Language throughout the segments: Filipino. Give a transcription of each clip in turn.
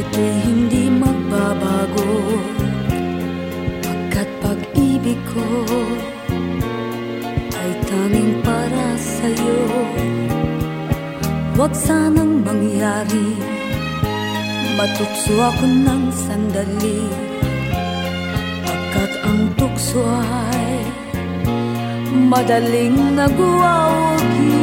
ito'y hindi magbabago? Pagkat pag-ibig ko Ay tanging para sa'yo. Huwag sanang mangyari. Matukso ako ng sandali. Pagkat ang tukso ay Madaling nagwawagi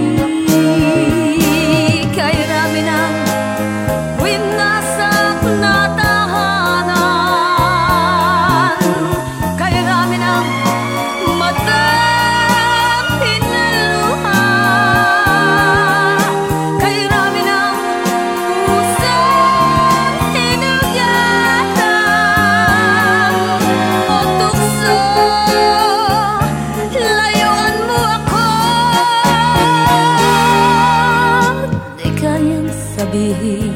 sabihin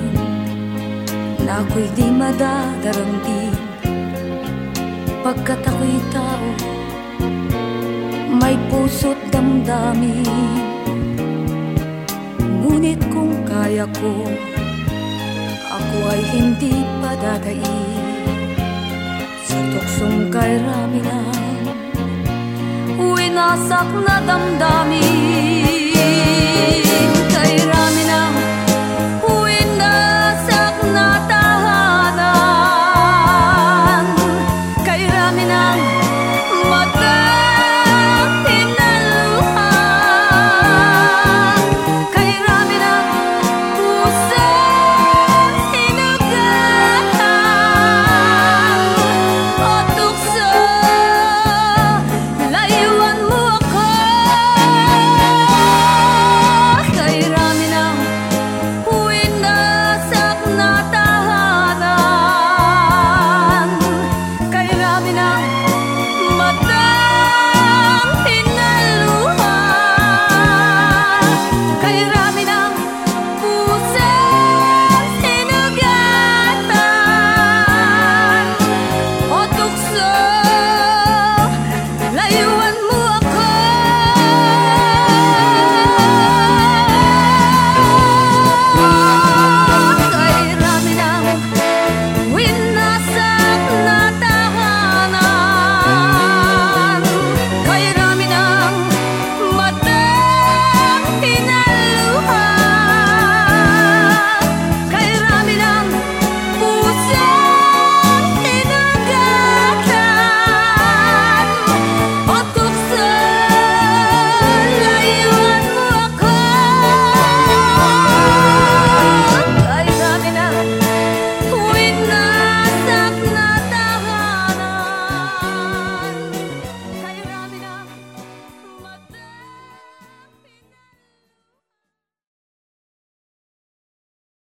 Na ako'y di madadaramdin Pagkat ako'y tao May puso't damdamin. Ngunit kung kaya ko Ako ay hindi padadaig Sa tuksong kay Raminan Winasak na damdamin